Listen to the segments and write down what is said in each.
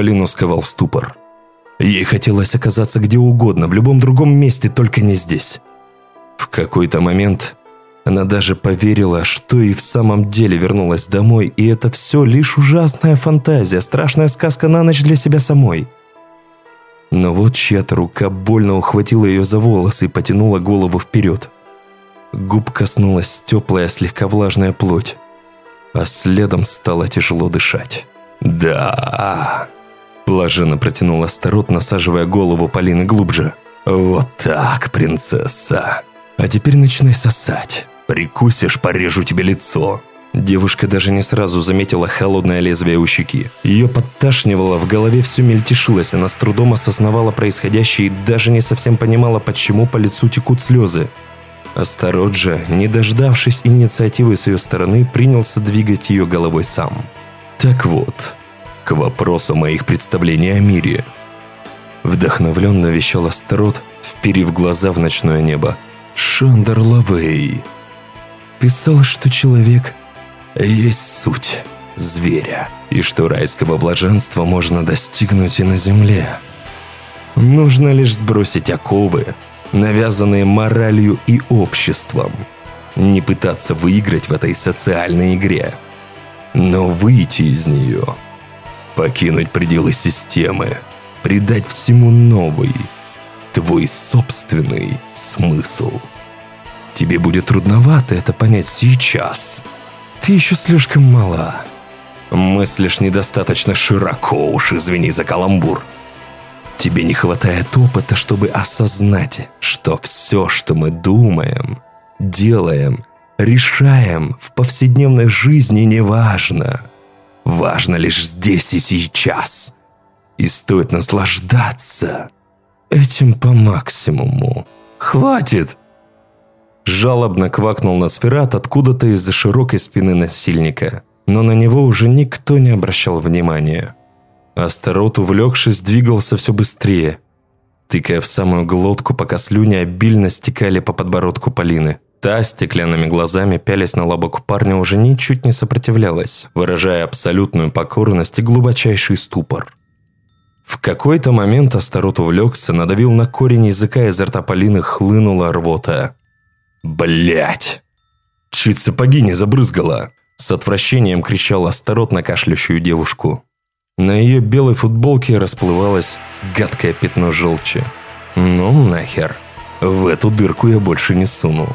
Полину сковал ступор. Ей хотелось оказаться где угодно, в любом другом месте, только не здесь. В какой-то момент она даже поверила, что и в самом деле вернулась домой, и это все лишь ужасная фантазия, страшная сказка на ночь для себя самой. Но вот чья-то рука больно ухватила ее за волосы и потянула голову вперед. Губ коснулась теплая, слегка влажная плоть, а следом стало тяжело дышать. «Да!» Блаженно протянул Астарот, насаживая голову Полины глубже. «Вот так, принцесса! А теперь начинай сосать. Прикусишь, порежу тебе лицо!» Девушка даже не сразу заметила холодное лезвие у щеки. Ее подташнивало, в голове все мельтешилось, она с трудом осознавала происходящее и даже не совсем понимала, почему по лицу текут слезы. Астарот же, не дождавшись инициативы с ее стороны, принялся двигать ее головой сам. Так вот, к вопросу моих представлений о мире. Вдохновленно вещал Астарот, вперив глаза в ночное небо. Шандер Лавей писал, что человек есть суть зверя, и что райского блаженства можно достигнуть и на земле. Нужно лишь сбросить оковы, навязанные моралью и обществом, не пытаться выиграть в этой социальной игре, но выйти из нее, покинуть пределы системы, придать всему новый, твой собственный смысл. Тебе будет трудновато это понять сейчас – ты еще слишком мала. Мыслишь недостаточно широко, уж извини за каламбур. Тебе не хватает опыта, чтобы осознать, что все, что мы думаем, делаем, решаем в повседневной жизни, не важно. Лишь здесь и сейчас. И стоит наслаждаться этим по максимуму. Хватит Жалобно квакнул Носферат откуда-то из-за широкой спины насильника, но на него уже никто не обращал внимания. Астарот, увлекшись, двигался все быстрее, тыкая в самую глотку, пока слюни обильно стекали по подбородку Полины. Та, стеклянными глазами, пялясь на лобок парня, уже ничуть не сопротивлялась, выражая абсолютную покорность и глубочайший ступор. В какой-то момент Астарот увлекся, надавил на корень языка, изо рта Полины хлынула рвота. Блять! Чуть сапоги не забрызгала. С отвращением кричала Астарот на кашляющую девушку. На ее белой футболке расплывалось гадкое пятно желчи. Ну нахер. В эту дырку я больше не суну.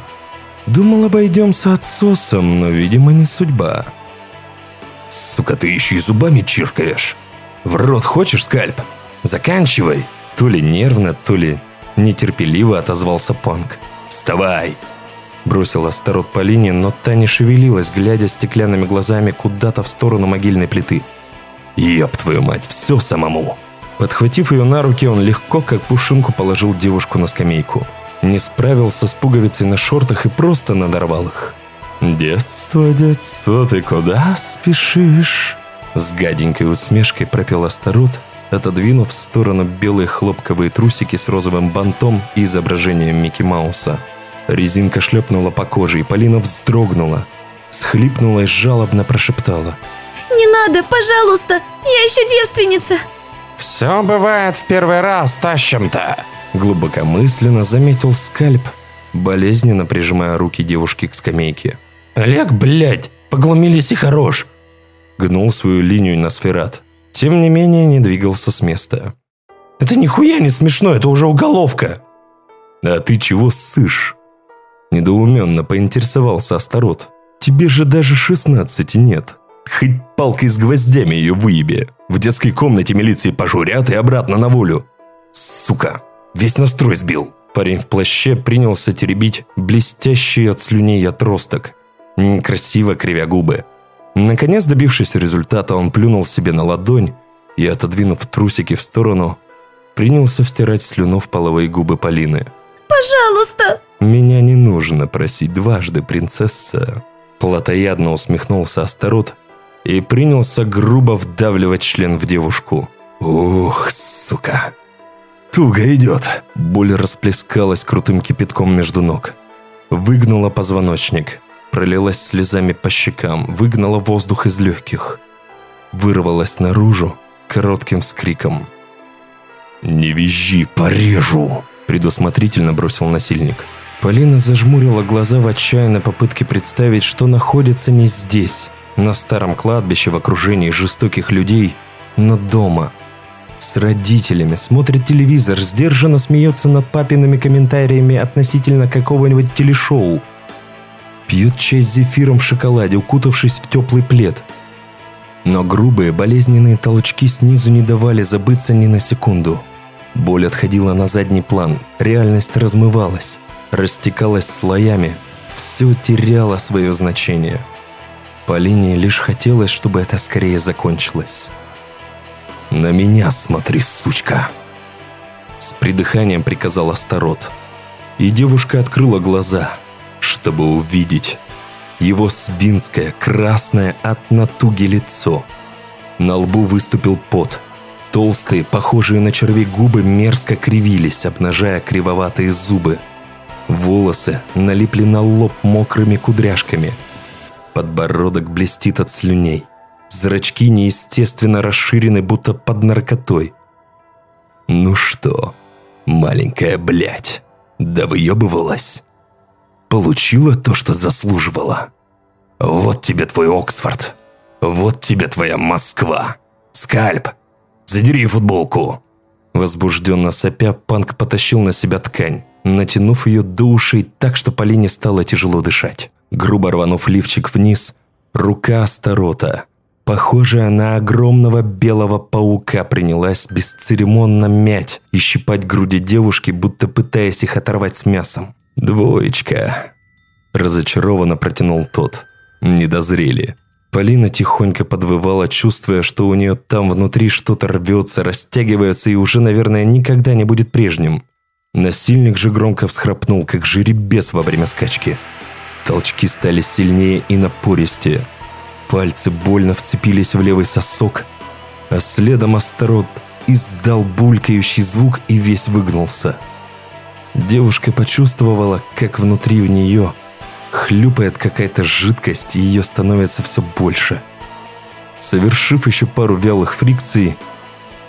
Думал, обойдемся отсосом, но, видимо, не судьба. Сука, ты еще и зубами чиркаешь. В рот хочешь скальп? Заканчивай. То ли нервно, то ли нетерпеливо отозвался Панк. Вставай. Бросил Астарот по линии, но та не шевелилась, глядя стеклянными глазами куда-то в сторону могильной плиты. «Еб твою мать, все самому!» Подхватив ее на руки, он легко, как пушинку, положил девушку на скамейку. Не справился с пуговицей на шортах и просто надорвал их. «Детство, детство, ты куда спешишь?» С гаденькой усмешкой пропел Астарот, отодвинув в сторону белые хлопковые трусики с розовым бантом и изображением Микки Мауса. Резинка шлепнула по коже, и Полина вздрогнула, схлипнула и жалобно прошептала. «Не надо, пожалуйста, я еще девственница!» «Все бывает в первый раз, тащим-то!» Глубокомысленно заметил скальп, болезненно прижимая руки девушки к скамейке. «Олег, блядь, поглумились и хорош!» Гнул свою линию на сферат. Тем не менее, не двигался с места. «Это нихуя не смешно, это уже уголовка!» «А ты чего ссышь?» Недоуменно поинтересовался Астарот. «Тебе же даже шестнадцати нет. Хоть палкой с гвоздями ее выеби. В детской комнате милиции пожурят и обратно на волю. Сука, весь настрой сбил». Парень в плаще принялся теребить блестящий от слюней отросток, некрасиво кривя губы. Наконец, добившись результата, он плюнул себе на ладонь и, отодвинув трусики в сторону, принялся втирать слюну в половые губы Полины. «Пожалуйста!» «Меня не нужно просить дважды, принцесса!» Платоядно усмехнулся Астарот и принялся грубо вдавливать член в девушку. «Ух, сука!» «Туго идет!» Боль расплескалась крутым кипятком между ног. Выгнула позвоночник, пролилась слезами по щекам, выгнала воздух из легких. Вырвалась наружу коротким вскриком. «Не визжи, порежу!» – предусмотрительно бросил насильник. Полина зажмурила глаза в отчаянной попытке представить, что находится не здесь, на старом кладбище в окружении жестоких людей, но дома. С родителями, смотрит телевизор, сдержанно смеется над папиными комментариями относительно какого-нибудь телешоу. Пьет чай с зефиром в шоколаде, укутавшись в теплый плед. Но грубые, болезненные толчки снизу не давали забыться ни на секунду. Боль отходила на задний план, реальность размывалась, растекалась слоями, все теряло свое значение – Полине лишь хотелось, чтобы это скорее закончилось. «На меня смотри, сучка!» С придыханием приказал Астарот. И девушка открыла глаза, чтобы увидеть его свинское, красное от натуги лицо. На лбу выступил пот. Толстые, похожие на червей губы мерзко кривились, обнажая кривоватые зубы. Волосы налипли на лоб мокрыми кудряшками – Подбородок блестит от слюней. Зрачки неестественно расширены, будто под наркотой. «Ну что, маленькая блядь, да выебывалась? Получила то, что заслуживала? Вот тебе твой Оксфорд, вот тебе твоя Москва. Скальп, задери футболку!» Возбужденно сопя, Панк потащил на себя ткань, натянув ее до ушей так, что Полине стало тяжело дышать. Грубо рванув лифчик вниз, рука Астарота, похожая на огромного белого паука, принялась бесцеремонно мять и щипать груди девушки, будто пытаясь их оторвать с мясом. «Двоечка!» Разочарованно протянул тот. «Не дозрели». Полина тихонько подвывала, чувствуя, что у нее там внутри что-то рвется, растягивается и уже, наверное, никогда не будет прежним. Насильник же громко всхрапнул, как жеребец во время скачки. Толчки стали сильнее и напористее. Пальцы больно вцепились в левый сосок, а следом Астарот издал булькающий звук и весь выгнулся. Девушка почувствовала, как внутри в нее хлюпает какая-то жидкость, и ее становится все больше. Совершив еще пару вялых фрикций,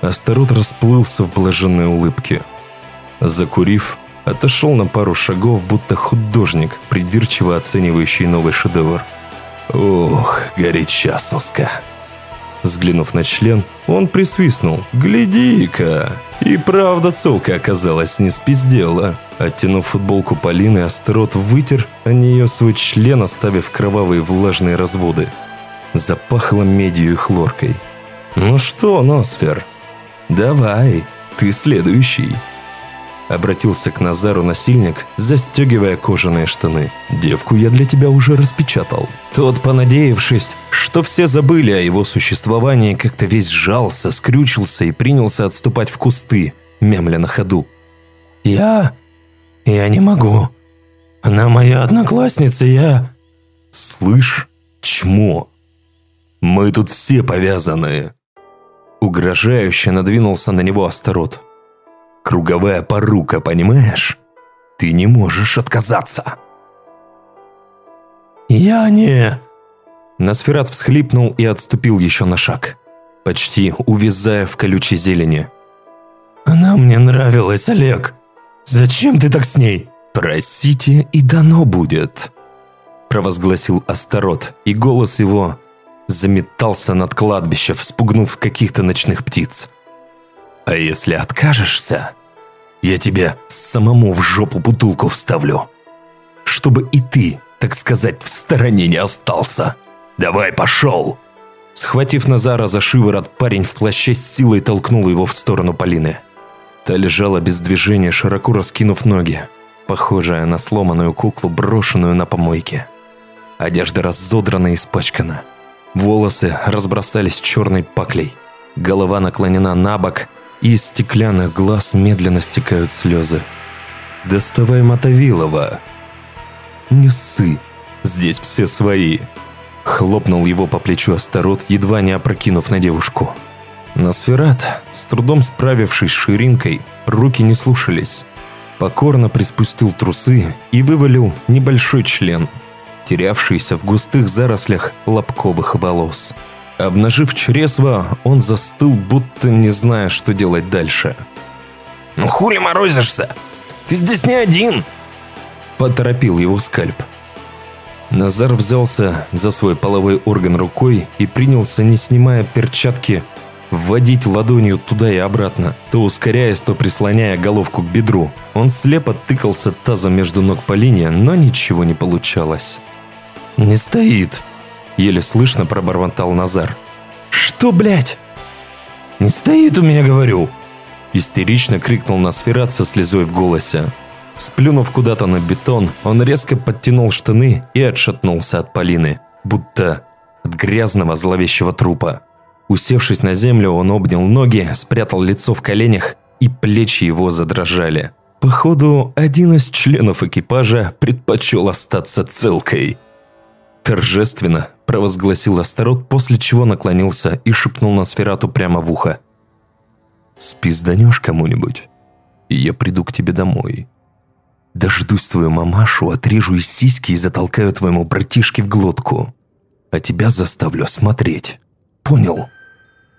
Астарот расплылся в блаженной улыбке. Закурив, Отошел на пару шагов, будто художник, придирчиво оценивающий новый шедевр. «Ох, горяча соска!» Взглянув на член, он присвистнул. «Гляди-ка!» И правда целка оказалась, не спиздела. Оттянув футболку Полины, Астерот вытер о нее свой член, оставив кровавые влажные разводы. Запахло медью и хлоркой. «Ну что, Носфер, давай, ты следующий!» Обратился к Назару насильник, застегивая кожаные штаны. «Девку я для тебя уже распечатал». Тот, понадеявшись, что все забыли о его существовании, как-то весь сжался, скрючился и принялся отступать в кусты, мямля на ходу. «Я... я не могу. Она моя одноклассница, я...» «Слышь, чмо, мы тут все повязаны». Угрожающе надвинулся на него Астарот. Круговая порука, понимаешь? Ты не можешь отказаться. Я не... Носферат всхлипнул и отступил еще на шаг, почти увязая в колючей зелени. «Она мне нравилась, Олег. Зачем ты так с ней?» «Просите, и дано будет», – провозгласил Астарот, и голос его заметался над кладбищем, спугнув каких-то ночных птиц. А если откажешься, я тебе самому в жопу бутылку вставлю. Чтобы и ты, так сказать, в стороне не остался. Давай, пошел!» Схватив Назара за шиворот, парень в плаще с силой толкнул его в сторону Полины. Та лежала без движения, широко раскинув ноги, похожая на сломанную куклу, брошенную на помойке. Одежда разодрана и испачкана. Волосы разбросались черной паклей. Голова наклонена на бок, и из стеклянных глаз медленно стекают слезы. «Доставай Мотовилова!» «Не ссы, здесь все свои!» Хлопнул его по плечу Астарот, едва не опрокинув на девушку. Носферат, с трудом справившись с ширинкой, руки не слушались. Покорно приспустил трусы и вывалил небольшой член, терявшийся в густых зарослях лобковых волос. Обнажив чресло, он застыл, будто не зная, что делать дальше. «Ну хули морозишься? Ты здесь не один!» Поторопил его скальп. Назар взялся за свой половой орган рукой и принялся, не снимая перчатки, вводить ладонью туда и обратно, то ускоряясь, то прислоняя головку к бедру. Он слепо тыкался тазом между ног по линии, но ничего не получалось. «Не стоит!» – еле слышно пробормотал Назар. «Что, блядь?» «Не стоит у меня, говорю!» Истерично крикнул Носферат со слезой в голосе. Сплюнув куда-то на бетон, он резко подтянул штаны и отшатнулся от Полины, будто от грязного зловещего трупа. Усевшись на землю, он обнял ноги, спрятал лицо в коленях, и плечи его задрожали. Походу, один из членов экипажа предпочел остаться целкой. Торжественно провозгласил Астарот, после чего наклонился и шепнул на сферату прямо в ухо. «Спизданешь кому-нибудь, и я приду к тебе домой. Дождусь твою мамашу, отрежу из сиськи и затолкаю твоему братишке в глотку. А тебя заставлю смотреть. Понял?»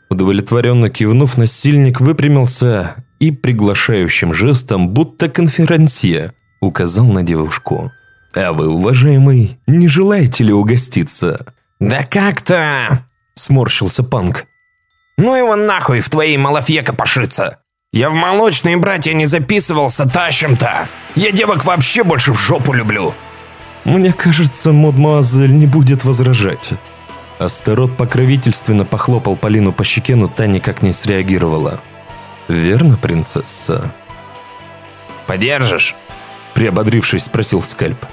Удовлетворенно кивнув, насильник выпрямился и приглашающим жестом, будто конферансье, указал на девушку. «А вы, уважаемый, не желаете ли угоститься?» «Да как-то...» – сморщился Панк. «Ну его нахуй в твоей малафье копошиться! Я в молочные братья не записывался тащим-то! Я девок вообще больше в жопу люблю!» «Мне кажется, мадемуазель не будет возражать». Астарот покровительственно похлопал Полину по щеке, но та никак не среагировала. «Верно, принцесса?» «Подержишь?» Приободрившись, спросил Скальп.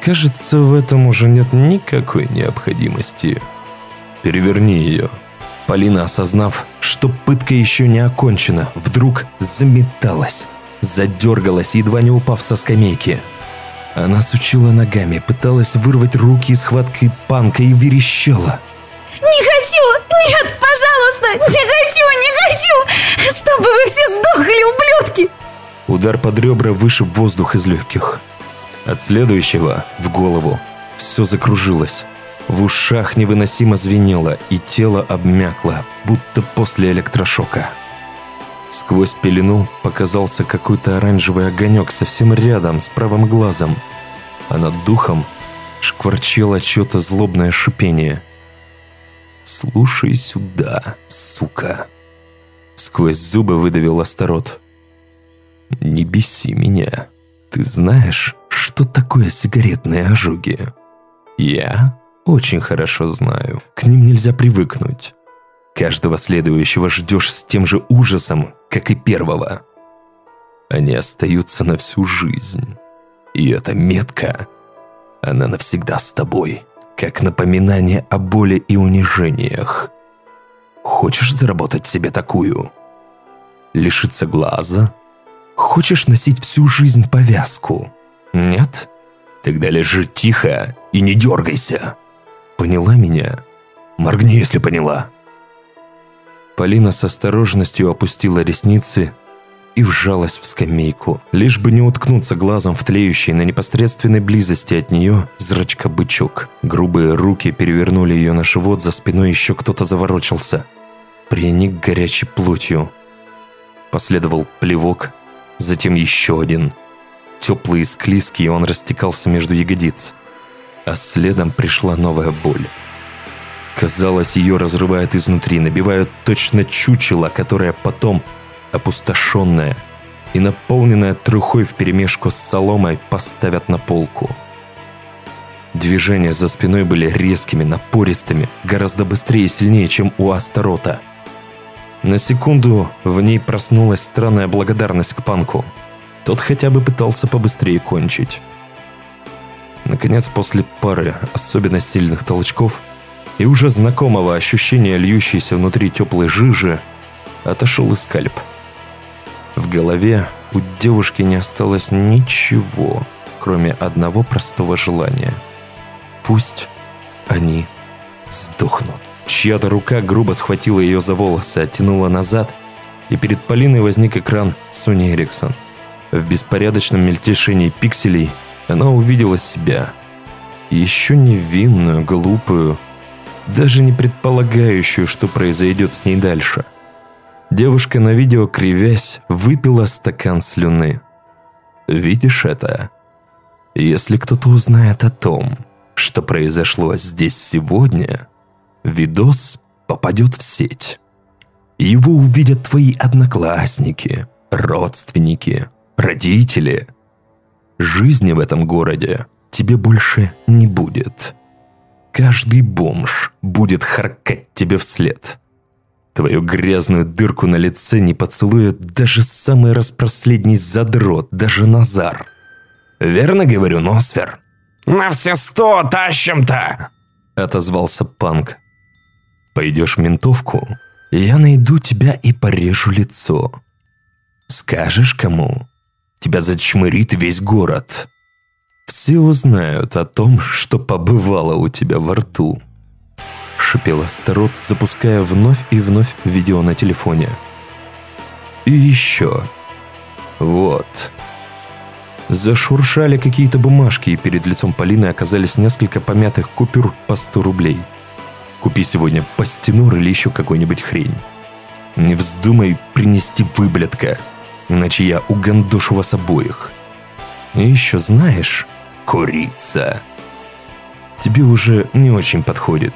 «Кажется, в этом уже нет никакой необходимости. Переверни ее». Полина, осознав, что пытка еще не окончена, вдруг заметалась, задергалась, едва не упав со скамейки. Она сучила ногами, пыталась вырвать руки из хватки панка и верещала. «Не хочу! Нет, пожалуйста! Не хочу, не хочу! Чтобы вы все сдохли, ублюдки!» Удар под ребра вышиб воздух из легких. От следующего в голову все закружилось. В ушах невыносимо звенело, и тело обмякло, будто после электрошока. Сквозь пелену показался какой-то оранжевый огонек совсем рядом с правым глазом, а над духом шкварчело чье-то злобное шипение. «Слушай сюда, сука!» Сквозь зубы выдавил Астарот. «Не беси меня. Ты знаешь, что такое сигаретные ожоги?» «Я очень хорошо знаю. К ним нельзя привыкнуть. Каждого следующего ждешь с тем же ужасом, как и первого. Они остаются на всю жизнь. И эта метка, она навсегда с тобой, как напоминание о боли и унижениях. Хочешь заработать себе такую? Лишиться глаза? Хочешь носить всю жизнь повязку? Нет? Тогда лежи тихо и не дергайся. Поняла меня? Моргни, если поняла. Полина с осторожностью опустила ресницы и вжалась в скамейку, лишь бы не уткнуться глазом в тлеющий на непосредственной близости от нее зрачка-бычок. Грубые руки перевернули ее на живот, за спиной еще кто-то заворочился. Приник горячей плотью. Последовал плевок, затем еще один. Теплый и склизкий, он растекался между ягодиц а следом пришла новая боль. Казалось, ее разрывает изнутри, набивают точно чучело, которое потом, опустошенное и наполненное трухой вперемешку с соломой, поставят на полку. Движения за спиной были резкими, напористыми, гораздо быстрее и сильнее, чем у Астарота. На секунду в ней проснулась странная благодарность к Панку. Тот хотя бы пытался побыстрее кончить. Наконец, после пары особенно сильных толчков и уже знакомого ощущения льющейся внутри теплой жижи, отошел и скальп. В голове у девушки не осталось ничего, кроме одного простого желания. Пусть они сдохнут. Чья-то рука грубо схватила ее за волосы, оттянула назад, и перед Полиной возник экран Сони Эриксон. В беспорядочном мельтешении пикселей – она увидела себя. Еще невинную, глупую, даже не предполагающую, что произойдет с ней дальше. Девушка на видео, кривясь, выпила стакан слюны. Видишь это? Если кто-то узнает о том, что произошло здесь сегодня, видос попадет в сеть. Его увидят твои одноклассники, родственники, родители. Жизни в этом городе тебе больше не будет. Каждый бомж будет харкать тебе вслед. Твою грязную дырку на лице не поцелует даже самый распроследний задрот, даже Назар. Верно говорю, Носфер? «На все сто тащим-то!» – отозвался Панк. «Пойдешь в ментовку, я найду тебя и порежу лицо. Скажешь кому? Тебя зачмырит весь город. Все узнают о том, что побывало у тебя во рту. Шипел Астарот, запуская вновь и вновь видео на телефоне. И еще. Вот. Зашуршали какие-то бумажки, и перед лицом Полины оказались несколько помятых купюр по 100 рублей. Купи сегодня пастенур или еще какой-нибудь хрень. Не вздумай принести выблядка, иначе я угандошу вас обоих. И еще знаешь, курица. Тебе уже не очень подходит.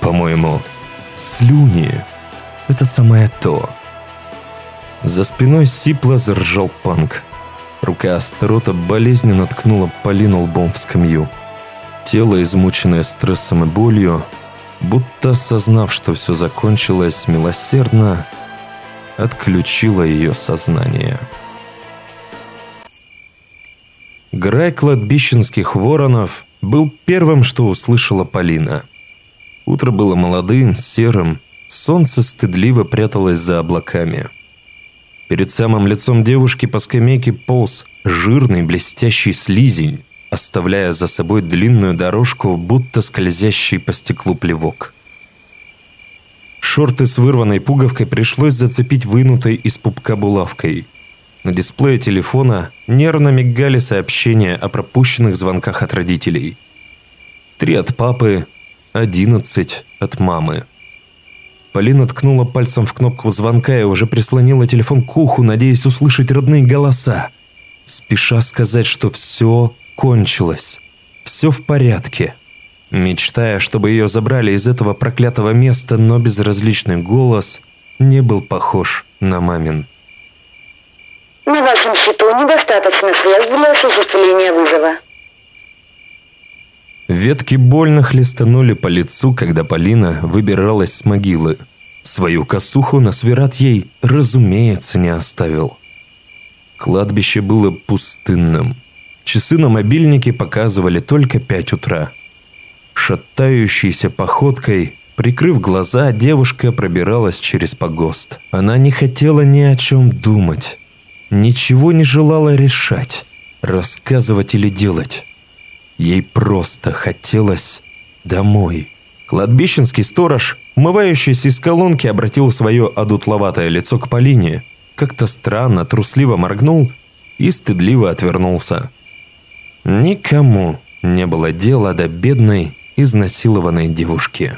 По-моему, слюни – это самое то. За спиной сипло заржал панк. Рука Астарота болезненно ткнула Полину лбом в скамью. Тело, измученное стрессом и болью, будто осознав, что все закончилось милосердно, отключило ее сознание. Грай кладбищенских воронов был первым, что услышала Полина. Утро было молодым, серым, солнце стыдливо пряталось за облаками. Перед самым лицом девушки по скамейке полз жирный блестящий слизень, оставляя за собой длинную дорожку, будто скользящий по стеклу плевок. Шорты с вырванной пуговкой пришлось зацепить вынутой из пупка булавкой. На дисплее телефона нервно мигали сообщения о пропущенных звонках от родителей. Три от папы, одиннадцать от мамы. Полина ткнула пальцем в кнопку звонка и уже прислонила телефон к уху, надеясь услышать родные голоса. Спеша сказать, что все кончилось. Все в порядке. Мечтая, чтобы ее забрали из этого проклятого места, но безразличный голос не был похож на мамин. На вашем счету недостаточно средств для осуществления вызова. Ветки больно хлестанули по лицу, когда Полина выбиралась с могилы. Свою косуху на свират ей, разумеется, не оставил. Кладбище было пустынным. Часы на мобильнике показывали только пять утра. Шатающейся походкой, прикрыв глаза, девушка пробиралась через погост. Она не хотела ни о чем думать. Ничего не желала решать, рассказывать или делать. Ей просто хотелось домой. Кладбищенский сторож, умывающийся из колонки, обратил свое одутловатое лицо к Полине, как-то странно, трусливо моргнул и стыдливо отвернулся. Никому не было дела до бедной, изнасилованной девушки.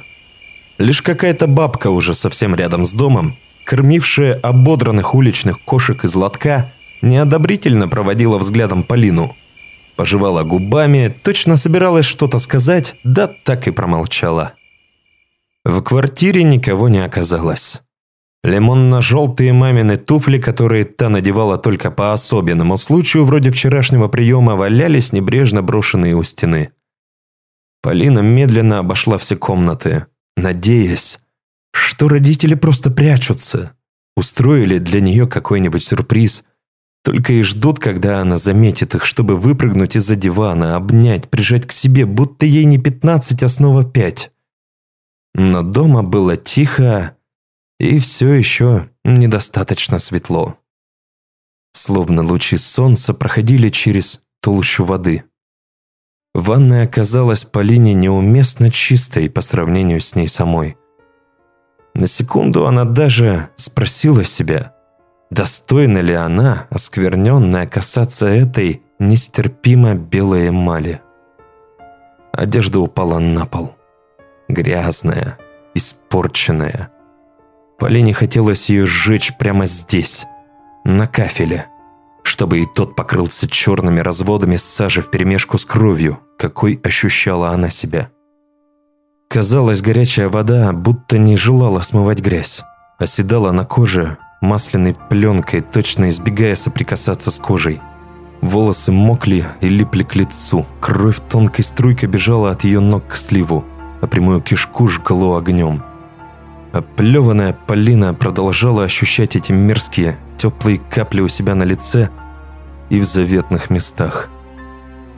Лишь какая-то бабка уже совсем рядом с домом, кормившая ободранных уличных кошек из лотка, неодобрительно проводила взглядом Полину. Пожевала губами, точно собиралась что-то сказать, да так и промолчала. В квартире никого не оказалось. Лимонно-желтые мамины туфли, которые та надевала только по особенному случаю, вроде вчерашнего приема, валялись небрежно брошенные у стены. Полина медленно обошла все комнаты, надеясь, что родители просто прячутся, устроили для нее какой-нибудь сюрприз, только и ждут, когда она заметит их, чтобы выпрыгнуть из-за дивана, обнять, прижать к себе, будто ей не пятнадцать, а снова пять. Но дома было тихо, и все еще недостаточно светло. Словно лучи солнца проходили через толщу воды. Ванная оказалась Полине неуместно чистой по сравнению с ней самой. На секунду она даже спросила себя, достойна ли она, оскверненная, касаться этой нестерпимо белой эмали. Одежда упала на пол. Грязная, испорченная. Полине хотелось ее сжечь прямо здесь, на кафеле, чтобы и тот покрылся черными разводами сажи вперемешку с кровью, какой ощущала она себя. Казалось, горячая вода будто не желала смывать грязь, оседала на коже масляной пленкой, точно избегая соприкасаться с кожей. Волосы мокли и липли к лицу, кровь тонкой струйкой бежала от ее ног к сливу, а прямую кишку жгло огнем. Оплеванная Полина продолжала ощущать эти мерзкие, теплые капли у себя на лице и в заветных местах.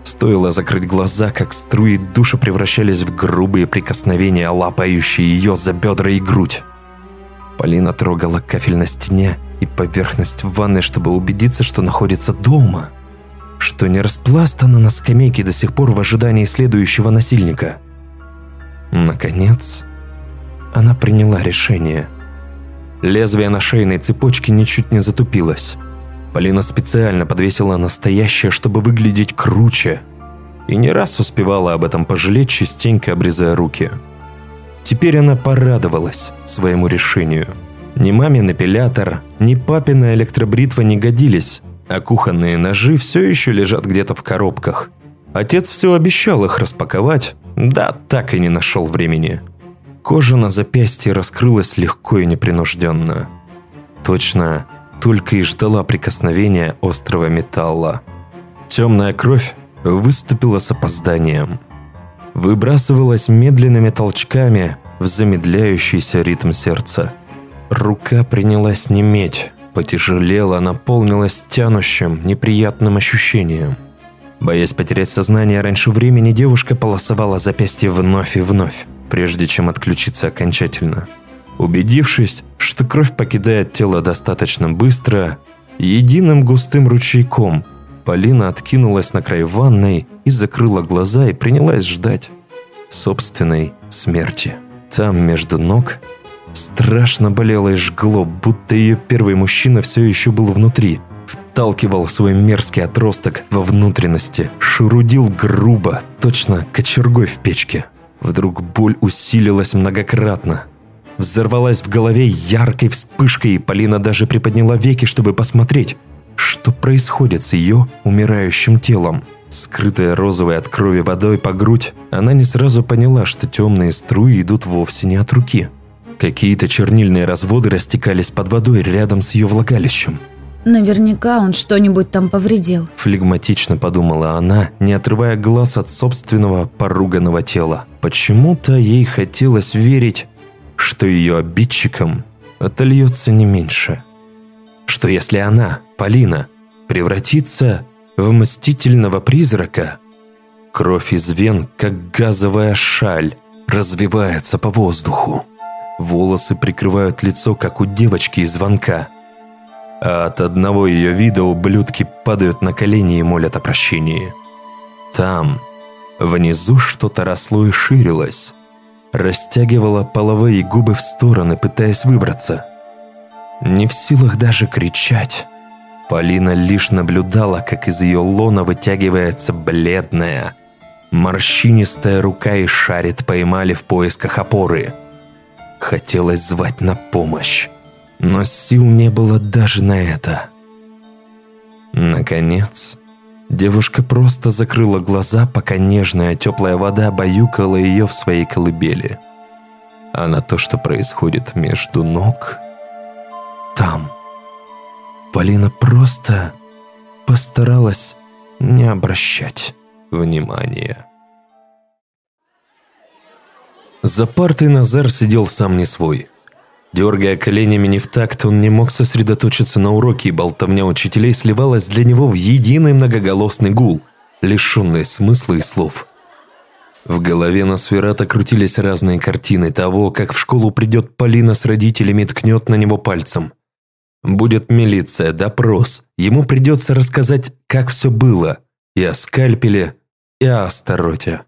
Стоило закрыть глаза, как струи душа превращались в грубые прикосновения, лапающие ее за бедра и грудь. Полина трогала кафель на стене и поверхность ванны, чтобы убедиться, что находится дома, что не распластана на скамейке до сих пор в ожидании следующего насильника. Наконец, она приняла решение. Лезвие на шейной цепочке ничуть не затупилось. Полина специально подвесила настоящее, чтобы выглядеть круче. И не раз успевала об этом пожалеть, частенько обрезая руки. Теперь она порадовалась своему решению. Ни мамин эпилятор, ни папина электробритва не годились, а кухонные ножи все еще лежат где-то в коробках. Отец все обещал их распаковать, да так и не нашел времени. Кожа на запястье раскрылась легко и непринужденно. Точно, только и ждала прикосновения острого металла. Темная кровь выступила с опозданием. Выбрасывалась медленными толчками в замедляющийся ритм сердца. Рука принялась неметь, потяжелела, наполнилась тянущим, неприятным ощущением. Боясь потерять сознание раньше времени, девушка полосовала запястье вновь и вновь, прежде чем отключиться окончательно. Убедившись, что кровь покидает тело достаточно быстро, единым густым ручейком Полина откинулась на край ванной и закрыла глаза и принялась ждать собственной смерти. Там, между ног, страшно болело и жгло, будто ее первый мужчина все еще был внутри. Вталкивал свой мерзкий отросток во внутренности, шурудил грубо, точно кочергой в печке. Вдруг боль усилилась многократно, взорвалась в голове яркой вспышкой, и Полина даже приподняла веки, чтобы посмотреть, что происходит с ее умирающим телом. Скрытая розовой от крови водой по грудь, она не сразу поняла, что темные струи идут вовсе не от руки. Какие-то чернильные разводы растекались под водой рядом с ее влагалищем. Наверняка он что-нибудь там повредил. Флегматично подумала она, не отрывая глаз от собственного поруганного тела. Почему-то ей хотелось верить, что ее обидчиком отольется не меньше. Что если она, Полина, превратится в мстительного призрака, кровь из вен, как газовая шаль, развивается по воздуху. Волосы прикрывают лицо, как у девочки из звонка. А от одного ее вида ублюдки падают на колени и молят о прощении. Там, внизу что-то росло и ширилось растягивала половые губы в стороны, пытаясь выбраться. Не в силах даже кричать. Полина лишь наблюдала, как из ее лона вытягивается бледная, морщинистая рука и шарит по эмали в поисках опоры. Хотелось звать на помощь, но сил не было даже на это. Наконец, Девушка просто закрыла глаза, пока нежная теплая вода баюкала ее в своей колыбели. А на то, что происходит между ног, там. Полина просто постаралась не обращать внимания. За партой Назар сидел сам не свой – Дергая коленями не в такт, он не мог сосредоточиться на уроке, и болтовня учителей сливалась для него в единый многоголосный гул, лишенный смысла и слов. В голове Носферата крутились разные картины того, как в школу придет Полина с родителями и ткнет на него пальцем. Будет милиция, допрос. Ему придется рассказать, как все было. И о скальпеле, и о Астароте.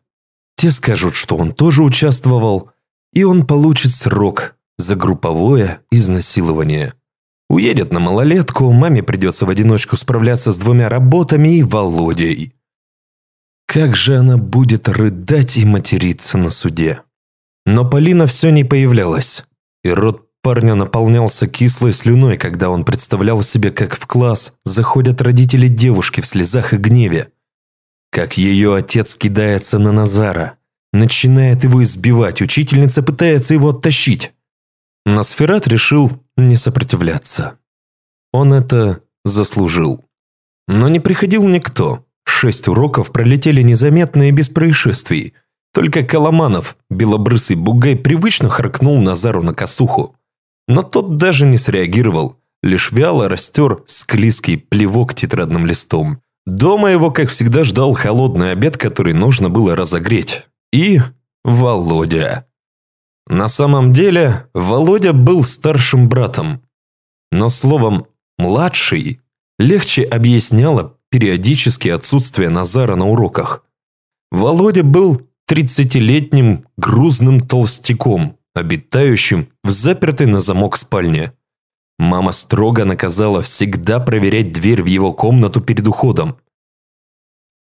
Те скажут, что он тоже участвовал, и он получит срок, за групповое изнасилование. Уедет на малолетку, маме придется в одиночку справляться с двумя работами и Володей. Как же она будет рыдать и материться на суде. Но Полина все не появлялась, и рот парня наполнялся кислой слюной, когда он представлял себе, как в класс заходят родители девушки в слезах и гневе. Как ее отец кидается на Назара, начинает его избивать, учительница пытается его оттащить. Носферат решил не сопротивляться. Он это заслужил. Но не приходил никто. Шесть уроков пролетели незаметно и без происшествий. Только Коломанов, белобрысый бугай, привычно харкнул Назару на косуху. Но тот даже не среагировал, лишь вяло растер склизкий плевок тетрадным листом. Дома его, как всегда, ждал холодный обед, который нужно было разогреть. И Володя. На самом деле, Володя был старшим братом. Но словом «младший» легче объясняло периодически отсутствие Назара на уроках. Володя был тридцатилетним грузным толстяком, обитающим в запертой на замок спальне. Мама строго наказала всегда проверять дверь в его комнату перед уходом.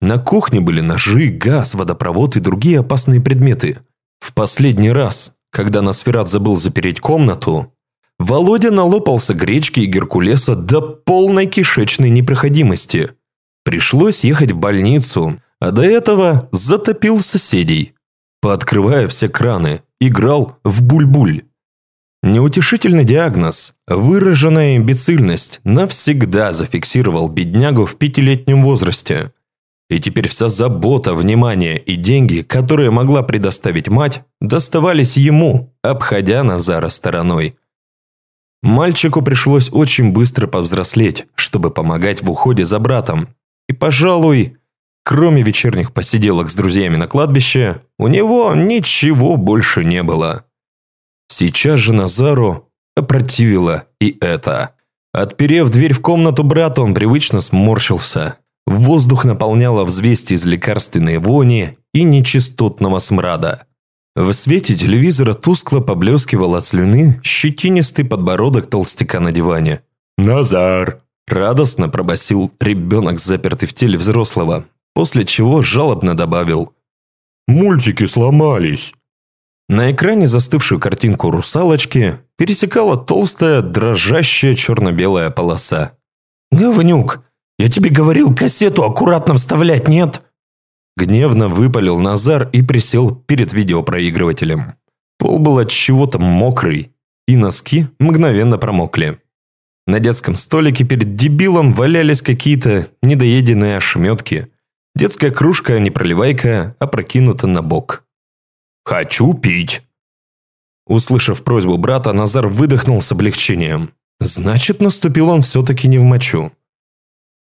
На кухне были ножи, газ, водопровод и другие опасные предметы. В последний раз, когда Носферат забыл запереть комнату, Володя налопался гречки и геркулеса до полной кишечной непроходимости. Пришлось ехать в больницу, а до этого затопил соседей. Пооткрывая все краны, играл в буль-буль. Неутешительный диагноз, выраженная имбецильность, навсегда зафиксировал беднягу в пятилетнем возрасте. И теперь вся забота, внимание и деньги, которые могла предоставить мать, доставались ему, обходя Назара стороной. Мальчику пришлось очень быстро повзрослеть, чтобы помогать в уходе за братом. И, пожалуй, Кроме вечерних посиделок с друзьями на кладбище, у него ничего больше не было. Сейчас же Назару опротивило и это. Отперев дверь в комнату брата, он привычно сморщился. Воздух наполняла взвесть из лекарственной вони и нечистотного смрада. В свете телевизора тускло поблескивал от слюны щетинистый подбородок толстяка на диване. «Назар!» – радостно пробасил ребенок, запертый в теле взрослого после чего жалобно добавил «Мультики сломались». На экране застывшую картинку русалочки пересекала толстая, дрожащая черно-белая полоса. «Говнюк, я тебе говорил кассету аккуратно вставлять, нет?» Гневно выпалил Назар и присел перед видеопроигрывателем. Пол был от чего-то мокрый, и носки мгновенно промокли. На детском столике перед дебилом валялись какие-то недоеденные ошметки, Детская кружка, не проливайка, опрокинута на бок. «Хочу пить!» Услышав просьбу брата, Назар выдохнул с облегчением. Значит, наступил он все-таки не в мочу.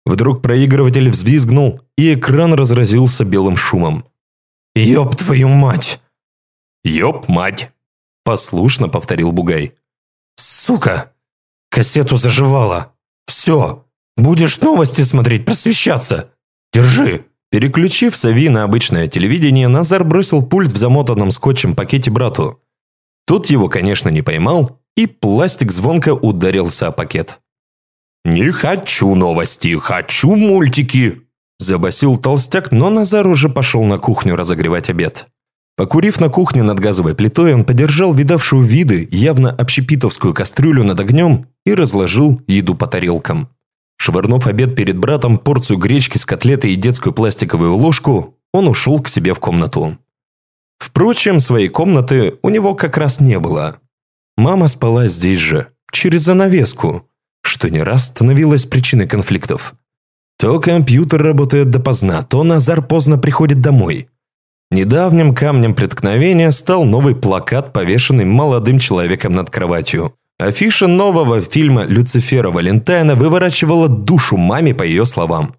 Вдруг проигрыватель взвизгнул, и экран разразился белым шумом. «Ёб твою мать!» «Ёб мать!» – послушно повторил Бугай. «Сука! Кассету заживала! Все! Будешь новости смотреть, просвещаться! Держи!» Переключив Сави на обычное телевидение, Назар бросил пульт в замотанном скотчем пакете брату. Тот его, конечно, не поймал, и пластик звонко ударился о пакет. «Не хочу новости, хочу мультики!» Забасил толстяк, но Назар уже пошел на кухню разогревать обед. Покурив на кухне над газовой плитой, он подержал видавшую виды, явно общепитовскую кастрюлю над огнем и разложил еду по тарелкам. Швырнув обед перед братом, порцию гречки с котлетой и детскую пластиковую ложку, он ушел к себе в комнату. Впрочем, своей комнаты у него как раз не было. Мама спала здесь же, через занавеску, что не раз становилось причиной конфликтов. То компьютер работает допоздна, то Назар поздно приходит домой. Недавним камнем преткновения стал новый плакат, повешенный молодым человеком над кроватью. Афиша нового фильма Люцифера Валентайна выворачивала душу маме по ее словам.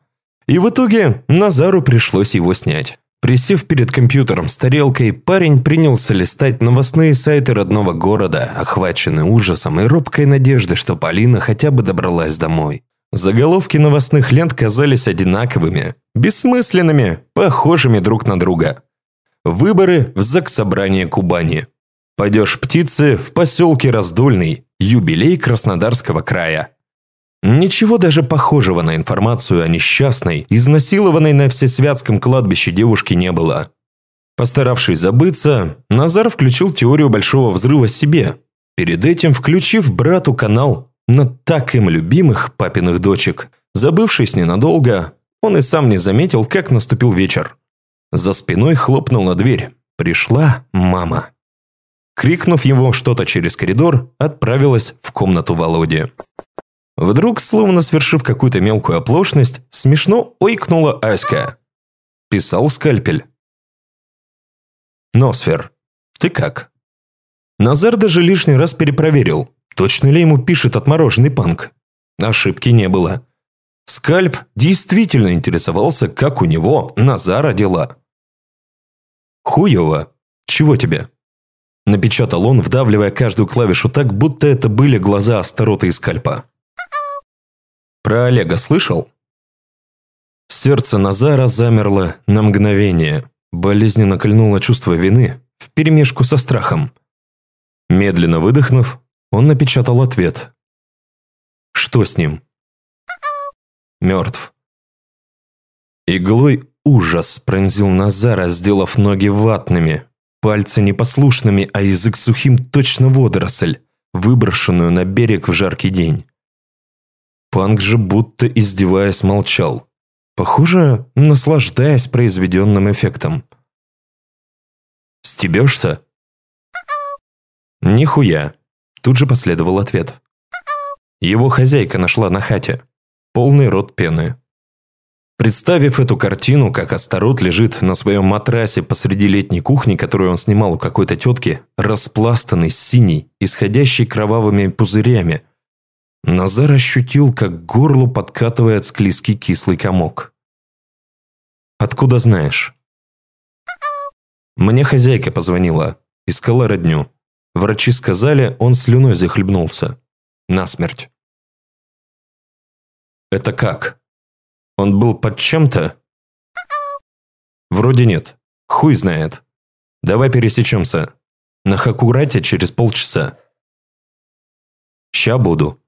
И в итоге Назару пришлось его снять. Присев перед компьютером с тарелкой, парень принялся листать новостные сайты родного города, охваченный ужасом и робкой надеждой, что Полина хотя бы добралась домой. Заголовки новостных лент казались одинаковыми, бессмысленными, похожими друг на друга. Выборы в Заксобрание Кубани. Падеж птицы в поселке Раздольный. Юбилей Краснодарского края. Ничего даже похожего на информацию о несчастной, изнасилованной на Всесвятском кладбище девушке не было. Постаравшись забыться, Назар включил теорию большого взрыва себе, перед этим включив брату канал на так им любимых папиных дочек. Забывшись ненадолго, он и сам не заметил, как наступил вечер. За спиной хлопнула дверь. Пришла мама. Крикнув его что-то через коридор, отправилась в комнату Володи. Вдруг, словно свершив какую-то мелкую оплошность, смешно ойкнула Аська. Писал скальпель. Носфер, ты как? Назар даже лишний раз перепроверил, точно ли ему пишет отмороженный панк. Ошибки не было. Скальп действительно интересовался, как у него Назара дела. «Хуево. Чего тебе?» Напечатал он, вдавливая каждую клавишу так, будто это были глаза Астарота и Скальпа. «Про Олега слышал?» Сердце Назара замерло на мгновение. Болезненно кольнуло чувство вины вперемешку со страхом. Медленно выдохнув, он напечатал ответ. «Что с ним?» «Мертв». Иглой ужас пронзил Назара, сделав ноги ватными, пальцы непослушными, а язык сухим точно водоросль, выброшенную на берег в жаркий день. Панк же будто издеваясь молчал. Похоже, наслаждаясь произведенным эффектом. «Стебешься?» «Нихуя!» Тут же последовал ответ. Его хозяйка нашла на хате. Полный рот пены. Представив эту картину, как Астарот лежит на своем матрасе посреди летней кухни, которую он снимал у какой-то тетки, распластанный, синий, исходящий кровавыми пузырями, Назар ощутил, как к горлу подкатывает склизкий кислый комок. «Откуда знаешь?» «Мне хозяйка позвонила. Искала родню. Врачи сказали, он слюной захлебнулся. Насмерть». «Это как? Он был под чем-то?» «Вроде нет. Хуй знает. Давай пересечемся. На Хакурате через полчаса». «Ща буду».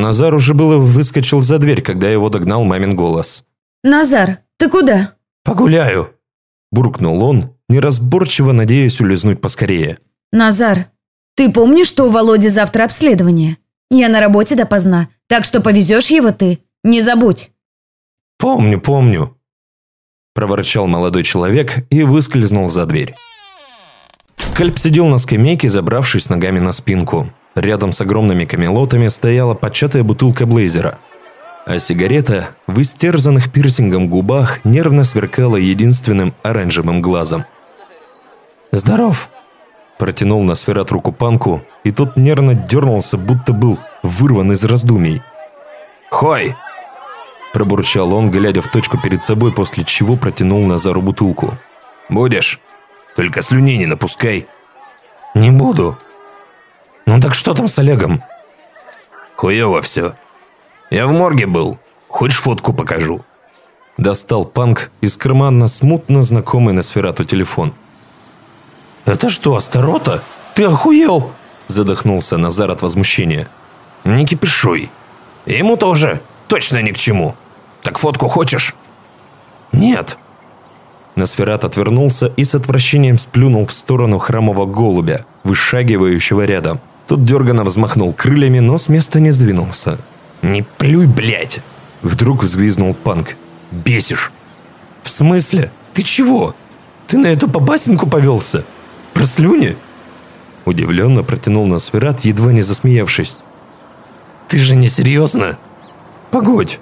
Назар уже было выскочил за дверь, когда его догнал мамин голос. Назар, ты куда? «Погуляю!» – буркнул он, неразборчиво надеясь улизнуть поскорее. Назар, ты помнишь, что у Володи завтра обследование? Я на работе допоздна, так что повезешь его ты. Не забудь. «Помню, помню», – проворчал молодой человек и выскользнул за дверь. Скальп сидел на скамейке, забравшись ногами на спинку. Рядом с огромными камелотами стояла початая бутылка блейзера. А сигарета в истерзанных пирсингом губах нервно сверкала единственным оранжевым глазом. «Здоров!» Протянул на сферат руку панку, и тот нервно дернулся, будто был вырван из раздумий. «Хой!» Пробурчал он, глядя в точку перед собой, после чего протянул Назару бутылку. «Будешь? Только слюни не напускай». «Не буду», «Ну так что там с Олегом?» «Хуево все. Я в морге был. Хочешь фотку покажу?» Достал панк из кармана смутно знакомый на сферату телефон. «Это что, Астарота? Ты охуел?» Задохнулся Назар от возмущения. «Не кипишуй. Ему тоже точно ни к чему. Так фотку хочешь?» «Нет». Носферат отвернулся и с отвращением сплюнул в сторону храмового голубя, вышагивающего рядом. Тот дерганно взмахнул крыльями, но с места не сдвинулся. «Не плюй, блядь!» Вдруг взвизнул Панк. «Бесишь!» «В смысле? Ты чего? Ты на эту побасенку повелся? Про слюни?» Удивленно протянул Носферат, едва не засмеявшись. «Ты же не серьезно?» «Погодь,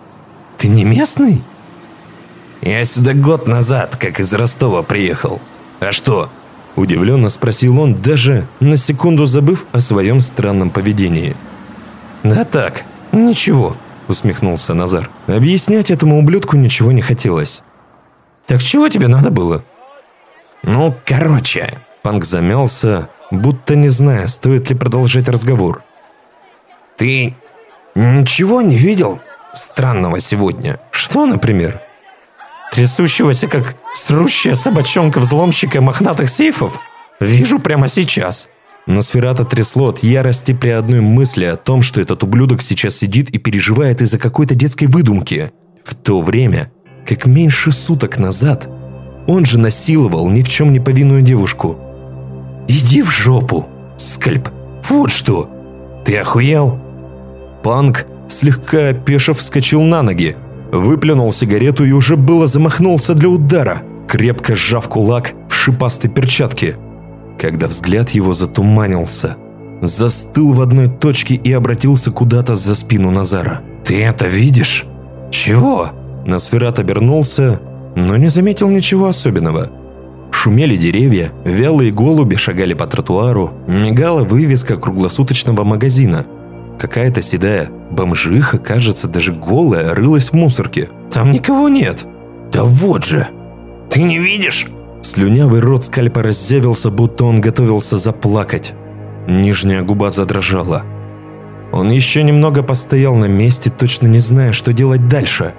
ты не местный?» «Я сюда год назад, как из Ростова приехал. А что, Удивленно спросил он, даже на секунду забыв о своем странном поведении. «Да так, ничего», – усмехнулся Назар. Объяснять этому ублюдку ничего не хотелось. «Так чего тебе надо было?» «Ну, короче», – Панк замялся, будто не зная, стоит ли продолжать разговор. «Ты ничего не видел странного сегодня? Что, например?» трясущегося, как срущая собачонка-взломщика мохнатых сейфов? Вижу прямо сейчас. Носферата трясло от ярости при одной мысли о том, что этот ублюдок сейчас сидит и переживает из-за какой-то детской выдумки. В то время, как меньше суток назад, Он же насиловал ни в чем не повинную девушку. «Иди в жопу, скальп! Вот что! Ты охуел?» Панк, слегка опешив, вскочил на ноги, выплюнул сигарету и уже было замахнулся для удара, крепко сжав кулак в шипастой перчатке, когда взгляд его затуманился, застыл в одной точке и обратился куда-то за спину Назара. «Ты это видишь?» «Чего?» Носферат обернулся, но не заметил ничего особенного. Шумели деревья, вялые голуби шагали по тротуару, мигала вывеска круглосуточного магазина. Какая-то седая бомжиха, кажется, даже голая, рылась в мусорке. Там никого нет. Да вот же! Ты не видишь? Слюнявый рот скальпа раззявился, будто он готовился заплакать. Нижняя губа задрожала. Он еще немного постоял на месте, точно не зная, что делать дальше.